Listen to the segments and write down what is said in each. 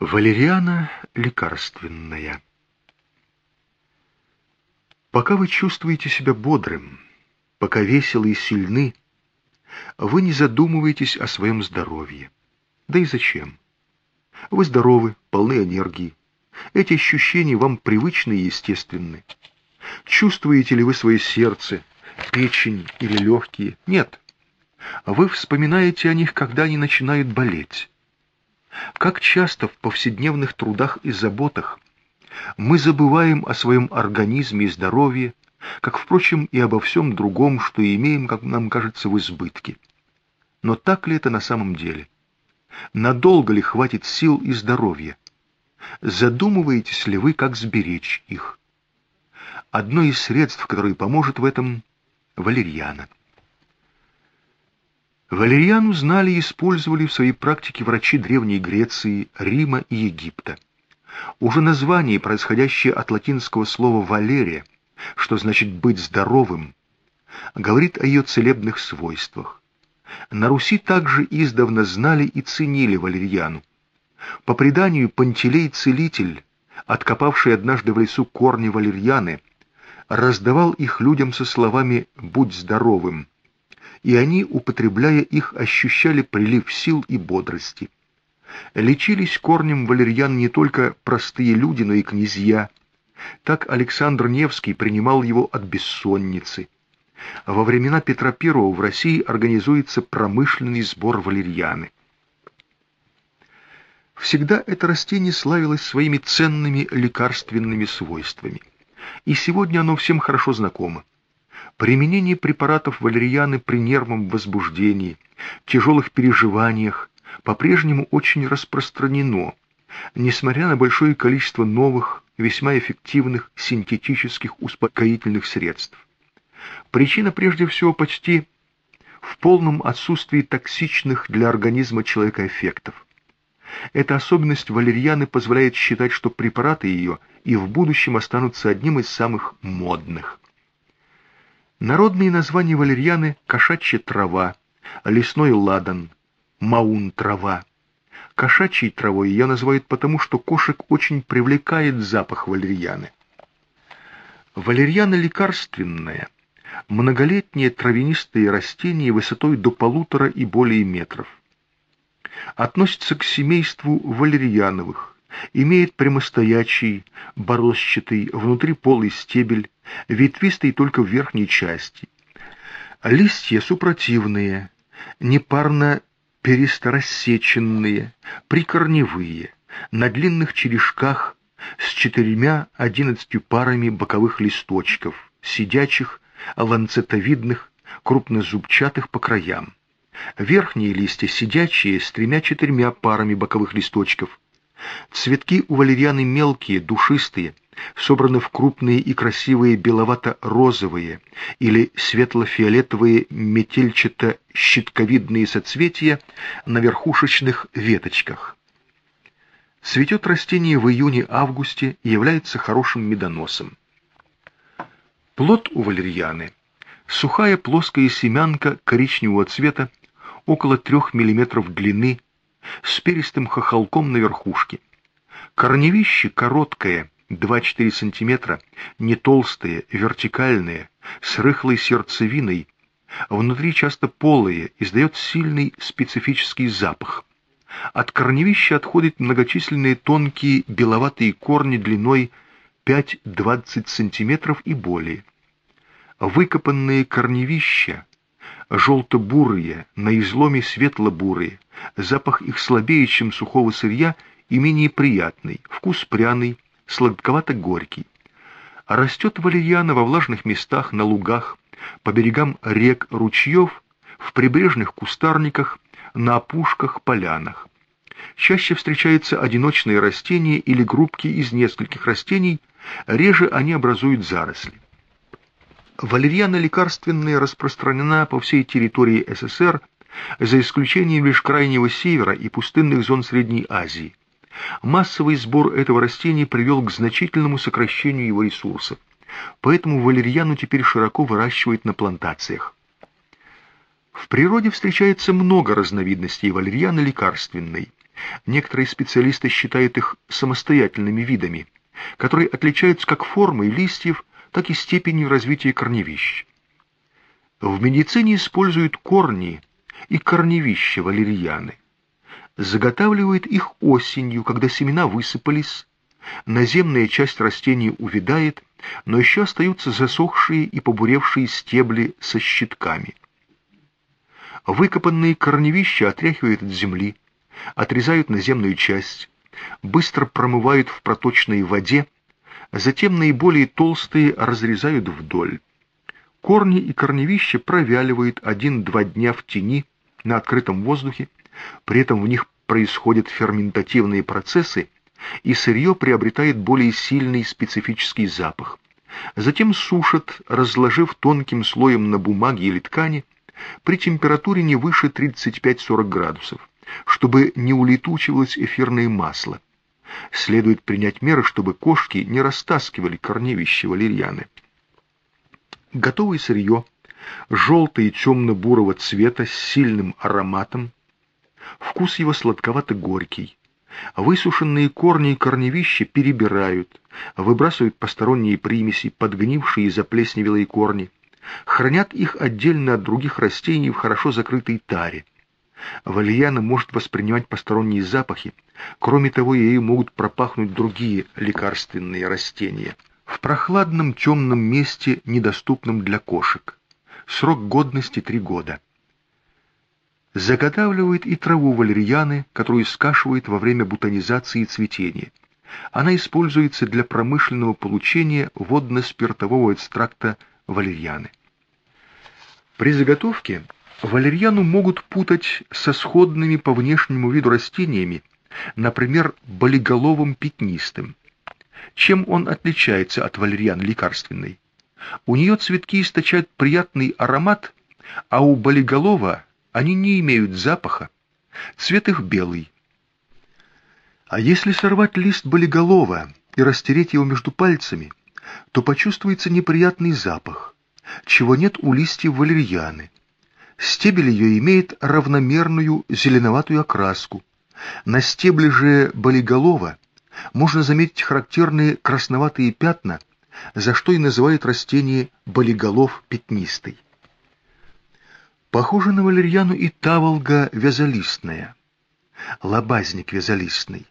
Валериана лекарственная. Пока вы чувствуете себя бодрым, пока веселы и сильны, вы не задумываетесь о своем здоровье. Да и зачем? Вы здоровы, полны энергии. Эти ощущения вам привычны и естественны. Чувствуете ли вы свое сердце, печень или легкие? Нет. Вы вспоминаете о них, когда они начинают болеть. Как часто в повседневных трудах и заботах мы забываем о своем организме и здоровье, как, впрочем, и обо всем другом, что имеем, как нам кажется, в избытке. Но так ли это на самом деле? Надолго ли хватит сил и здоровья? Задумываетесь ли вы, как сберечь их? Одно из средств, которое поможет в этом — валерьяна. Валерьяну знали и использовали в своей практике врачи Древней Греции, Рима и Египта. Уже название, происходящее от латинского слова «валерия», что значит «быть здоровым», говорит о ее целебных свойствах. На Руси также издавна знали и ценили валерьяну. По преданию Пантелей-целитель, откопавший однажды в лесу корни валерьяны, раздавал их людям со словами «будь здоровым», и они, употребляя их, ощущали прилив сил и бодрости. Лечились корнем валерьян не только простые люди, но и князья. Так Александр Невский принимал его от бессонницы. Во времена Петра I в России организуется промышленный сбор валерьяны. Всегда это растение славилось своими ценными лекарственными свойствами. И сегодня оно всем хорошо знакомо. Применение препаратов валерьяны при нервном возбуждении, тяжелых переживаниях по-прежнему очень распространено, несмотря на большое количество новых, весьма эффективных синтетических успокоительных средств. Причина прежде всего почти в полном отсутствии токсичных для организма человека эффектов. Эта особенность валерьяны позволяет считать, что препараты ее и в будущем останутся одним из самых модных. Народные названия валерьяны – кошачья трава, лесной ладан, маун-трава. Кошачьей травой ее называют потому, что кошек очень привлекает запах валерьяны. Валерьяна лекарственная, многолетнее травянистое растение высотой до полутора и более метров. Относится к семейству валерьяновых, имеет прямостоячий, борозчатый, внутри полый стебель, ветвистый только в верхней части. Листья супротивные, непарно пересторассеченные, прикорневые, на длинных черешках с четырьмя одиннадцатью парами боковых листочков, сидячих, ланцетовидных, крупнозубчатых по краям. Верхние листья сидячие с тремя-четырьмя парами боковых листочков, Цветки у валерьяны мелкие, душистые, собраны в крупные и красивые беловато-розовые или светло-фиолетовые метельчато-щитковидные соцветия на верхушечных веточках. Цветет растение в июне-августе и является хорошим медоносом. Плод у валерьяны – сухая плоская семянка коричневого цвета, около 3 мм длины, с перистым хохолком на верхушке. Корневище короткое, 2-4 см, не толстые, вертикальные, с рыхлой сердцевиной, внутри часто полые, издает сильный специфический запах. От корневища отходят многочисленные тонкие беловатые корни длиной 5-20 см и более. Выкопанные корневища желто-бурые, на изломе светло-бурые, запах их слабее, чем сухого сырья, и менее приятный, вкус пряный, сладковато-горький. Растет валерьяна во влажных местах, на лугах, по берегам рек, ручьев, в прибрежных кустарниках, на опушках, полянах. Чаще встречаются одиночные растения или группки из нескольких растений, реже они образуют заросли. Валерьяна лекарственная распространена по всей территории СССР, за исключением лишь Крайнего Севера и пустынных зон Средней Азии. Массовый сбор этого растения привел к значительному сокращению его ресурсов, поэтому валерьяну теперь широко выращивают на плантациях. В природе встречается много разновидностей валерьяны лекарственной, Некоторые специалисты считают их самостоятельными видами, которые отличаются как формой листьев, так и степенью развития корневищ. В медицине используют корни и корневища валерьяны. Заготавливают их осенью, когда семена высыпались, наземная часть растений увядает, но еще остаются засохшие и побуревшие стебли со щитками. Выкопанные корневища отряхивают от земли, отрезают наземную часть, быстро промывают в проточной воде, затем наиболее толстые разрезают вдоль. Корни и корневища провяливают один-два дня в тени на открытом воздухе, при этом в них происходят ферментативные процессы, и сырье приобретает более сильный специфический запах. Затем сушат, разложив тонким слоем на бумаге или ткани, при температуре не выше 35-40 градусов, чтобы не улетучивалось эфирное масло. Следует принять меры, чтобы кошки не растаскивали корневища валерьяны. Готовое сырье, желтое и темно-бурого цвета с сильным ароматом, вкус его сладковато-горький. Высушенные корни и корневища перебирают, выбрасывают посторонние примеси, подгнившие и заплесневелые корни, хранят их отдельно от других растений в хорошо закрытой таре. Вальяна может воспринимать посторонние запахи, кроме того, ею могут пропахнуть другие лекарственные растения. В прохладном темном месте, недоступном для кошек. Срок годности три года. Заготавливают и траву валерьяны, которую скашивают во время бутонизации и цветения. Она используется для промышленного получения водно-спиртового экстракта валерьяны. При заготовке валерьяну могут путать со сходными по внешнему виду растениями, например, болиголовым пятнистым. Чем он отличается от валерьяны лекарственной? У нее цветки источают приятный аромат, а у болиголова они не имеют запаха, цвет их белый. А если сорвать лист болиголова и растереть его между пальцами, то почувствуется неприятный запах, чего нет у листьев валерьяны. Стебель ее имеет равномерную зеленоватую окраску. На стебле же болиголова можно заметить характерные красноватые пятна, за что и называют растение болиголов пятнистый. Похоже на валерьяну и таволга вязолистная, лобазник вязолистный.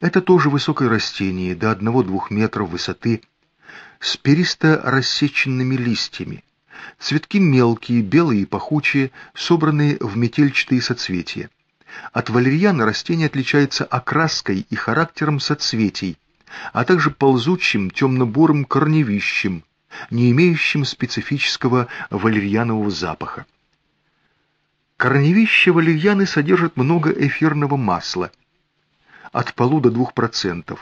Это тоже высокое растение, до 1-2 метров высоты, с перисто рассеченными листьями. Цветки мелкие, белые и пахучие, собранные в метельчатые соцветия. От валерьяна растение отличается окраской и характером соцветий, а также ползучим темно-бурым корневищем, не имеющим специфического валерьянового запаха. Корневище валерьяны содержит много эфирного масла, от полу до 2%,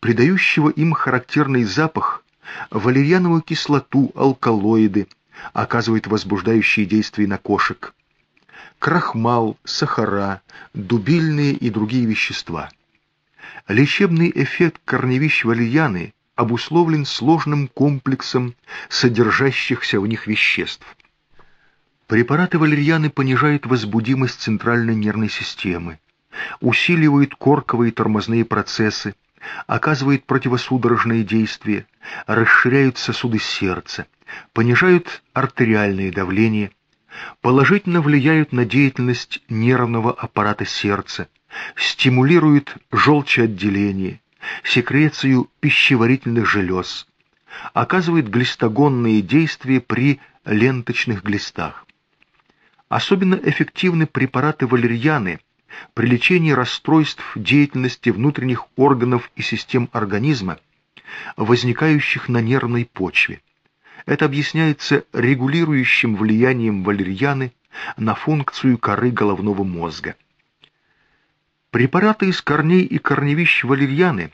придающего им характерный запах, валерьяновую кислоту, алкалоиды, оказывает возбуждающие действия на кошек, крахмал, сахара, дубильные и другие вещества. Лечебный эффект корневищ валерьяны обусловлен сложным комплексом содержащихся в них веществ. Препараты валерьяны понижают возбудимость центральной нервной системы, усиливают корковые тормозные процессы, оказывают противосудорожные действия, расширяют сосуды сердца, понижают артериальное давление, положительно влияют на деятельность нервного аппарата сердца, стимулируют желчеотделение, секрецию пищеварительных желез, оказывают глистогонные действия при ленточных глистах. Особенно эффективны препараты валерьяны при лечении расстройств деятельности внутренних органов и систем организма, возникающих на нервной почве. Это объясняется регулирующим влиянием валерьяны на функцию коры головного мозга. Препараты из корней и корневищ валерьяны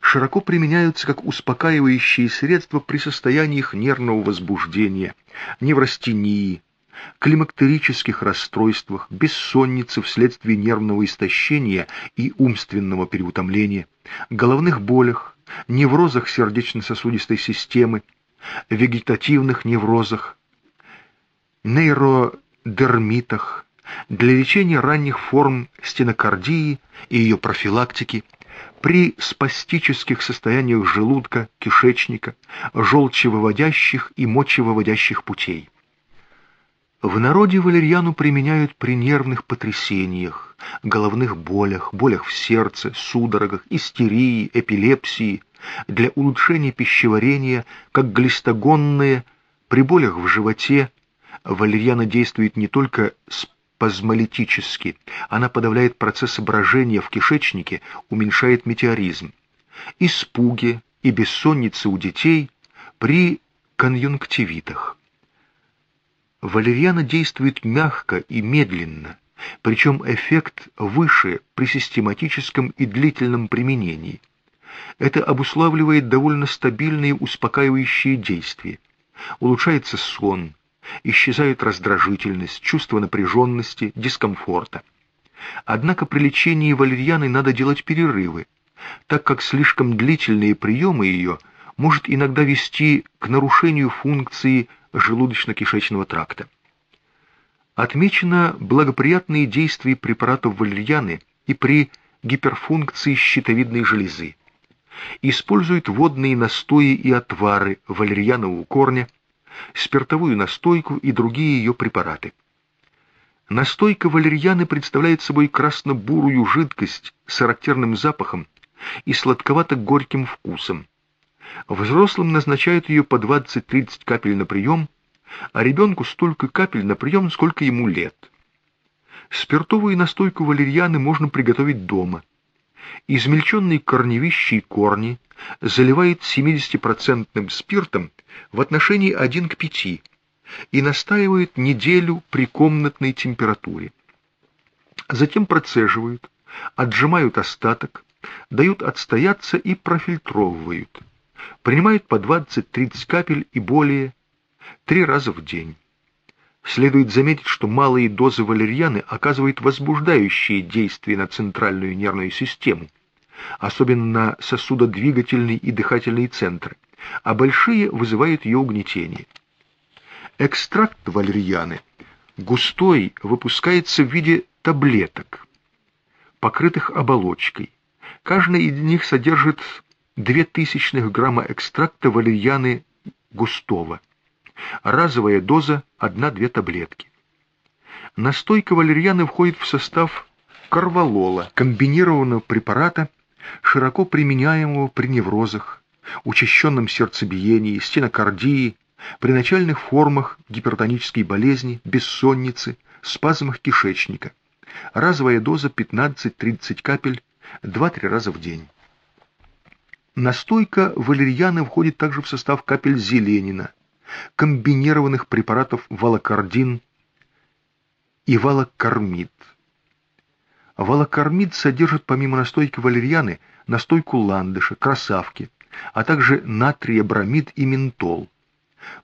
широко применяются как успокаивающие средства при состояниях нервного возбуждения, неврастении, климактерических расстройствах, бессоннице вследствие нервного истощения и умственного переутомления, головных болях, неврозах сердечно-сосудистой системы, вегетативных неврозах, нейродермитах, для лечения ранних форм стенокардии и ее профилактики, при спастических состояниях желудка, кишечника, желчевыводящих и мочевыводящих путей. В народе валерьяну применяют при нервных потрясениях, головных болях, болях в сердце, судорогах, истерии, эпилепсии, для улучшения пищеварения, как глистогонные, при болях в животе. Валерьяна действует не только спазмолитически, она подавляет процесс брожения в кишечнике, уменьшает метеоризм. Испуги и бессонницы у детей при конъюнктивитах. Валерьяна действует мягко и медленно, причем эффект выше при систематическом и длительном применении. Это обуславливает довольно стабильные успокаивающие действия. Улучшается сон, исчезает раздражительность, чувство напряженности, дискомфорта. Однако при лечении валерьяны надо делать перерывы, так как слишком длительные приемы ее может иногда вести к нарушению функции желудочно-кишечного тракта. Отмечено благоприятные действия препаратов валерьяны и при гиперфункции щитовидной железы. Используют водные настои и отвары валерьянового корня, спиртовую настойку и другие ее препараты. Настойка валерьяны представляет собой красно-бурую жидкость с характерным запахом и сладковато-горьким вкусом. Взрослым назначают ее по 20-30 капель на прием, а ребенку столько капель на прием, сколько ему лет. Спиртовую настойку валерьяны можно приготовить дома. Измельченные корневища и корни заливает 70% спиртом в отношении 1 к 5 и настаивают неделю при комнатной температуре. Затем процеживают, отжимают остаток, дают отстояться и профильтровывают принимают по 20-30 капель и более три раза в день. Следует заметить, что малые дозы валерьяны оказывают возбуждающие действия на центральную нервную систему, особенно на сосудодвигательный и дыхательные центры, а большие вызывают ее угнетение. Экстракт валерьяны густой выпускается в виде таблеток, покрытых оболочкой. Каждая из них содержит 0,02 грамма экстракта валерьяны густого. Разовая доза 1-2 таблетки. Настойка валерьяны входит в состав карвалола, комбинированного препарата, широко применяемого при неврозах, учащенном сердцебиении, стенокардии, при начальных формах гипертонической болезни, бессонницы, спазмах кишечника. Разовая доза 15-30 капель 2-3 раза в день. Настойка валерьяны входит также в состав капель зеленина, комбинированных препаратов валокардин и валокармид. Валокармид содержит помимо настойки валерьяны настойку ландыша, красавки, а также натриебромид и ментол.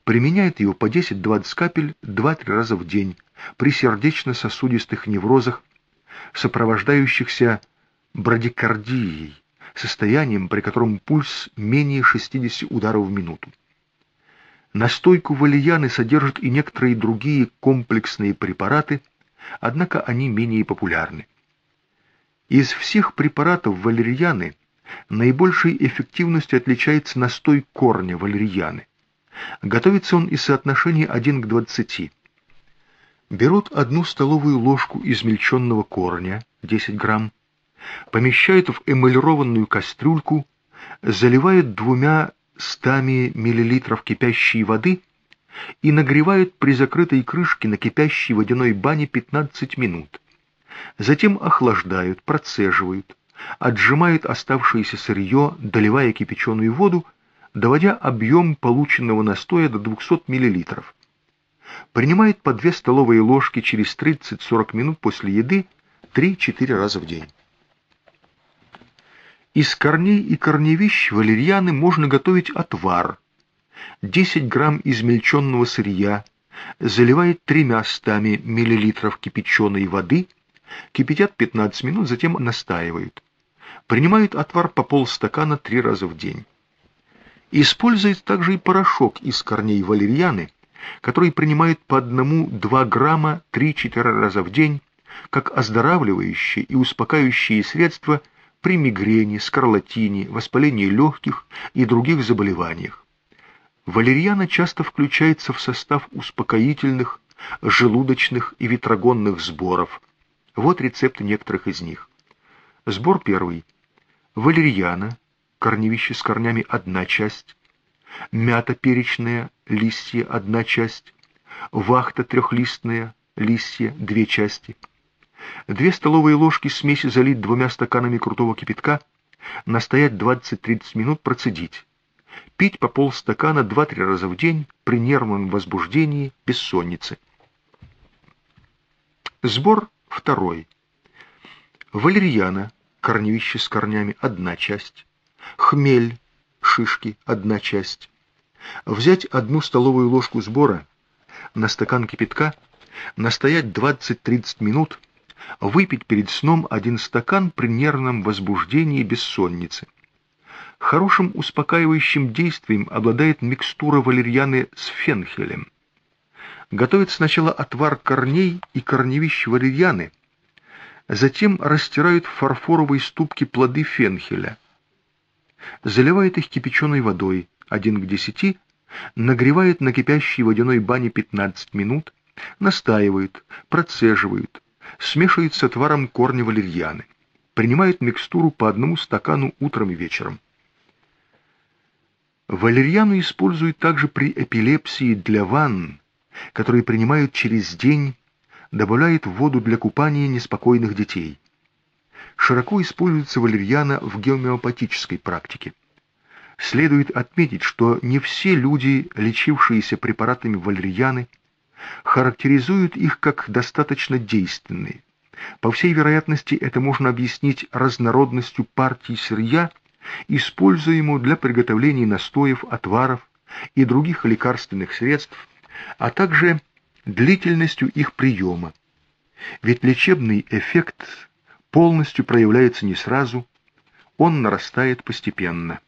Применяет его по 10-20 капель 2-3 раза в день при сердечно-сосудистых неврозах, сопровождающихся брадикардией состоянием, при котором пульс менее 60 ударов в минуту. Настойку валияны содержат и некоторые другие комплексные препараты, однако они менее популярны. Из всех препаратов валерьяны наибольшей эффективностью отличается настой корня валерьяны. Готовится он из соотношения 1 к 20. Берут одну столовую ложку измельченного корня, 10 грамм, помещают в эмалированную кастрюльку, заливают двумя стами миллилитров кипящей воды и нагревают при закрытой крышке на кипящей водяной бане 15 минут. Затем охлаждают, процеживают, отжимают оставшееся сырье, доливая кипяченую воду, доводя объем полученного настоя до 200 мл. Принимает по 2 столовые ложки через 30-40 минут после еды 3-4 раза в день. Из корней и корневищ валерьяны можно готовить отвар. 10 грамм измельченного сырья заливает тремя стами миллилитров кипяченой воды, кипятят 15 минут, затем настаивают. Принимают отвар по полстакана три раза в день. Используют также и порошок из корней валерьяны, который принимают по одному-два грамма 3-4 раза в день, как оздоравливающие и успокаивающие средства при мигрени, скарлатине, воспалении легких и других заболеваниях. Валерьяна часто включается в состав успокоительных, желудочных и ветрогонных сборов. Вот рецепты некоторых из них. Сбор первый. Валерьяна, корневище с корнями одна часть, мята перечная, листья одна часть, вахта трехлистная, листья две части. Две столовые ложки смеси залить двумя стаканами крутого кипятка, настоять 20-30 минут, процедить. Пить по полстакана 2-3 раза в день при нервном возбуждении, бессоннице. Сбор второй. Валерьяна, корневище с корнями, одна часть. Хмель, шишки, одна часть. Взять одну столовую ложку сбора на стакан кипятка, настоять 20-30 минут, выпить перед сном один стакан при нервном возбуждении бессонницы. Хорошим успокаивающим действием обладает микстура валерьяны с фенхелем. Готовят сначала отвар корней и корневищ валерьяны, затем растирают в фарфоровой ступке плоды фенхеля, заливает их кипяченой водой, 1 к 10, нагревает на кипящей водяной бане 15 минут, настаивают, процеживают, смешивают с отваром корни валерьяны, принимают микстуру по одному стакану утром и вечером. Валерьяну используют также при эпилепсии для ванн, которые принимают через день, добавляют в воду для купания неспокойных детей. Широко используется валерьяна в гомеопатической практике. Следует отметить, что не все люди, лечившиеся препаратами валерьяны, характеризуют их как достаточно действенные. По всей вероятности, это можно объяснить разнородностью партий сырья, используемого для приготовления настоев, отваров и других лекарственных средств, а также длительностью их приема. Ведь лечебный эффект полностью проявляется не сразу, он нарастает постепенно.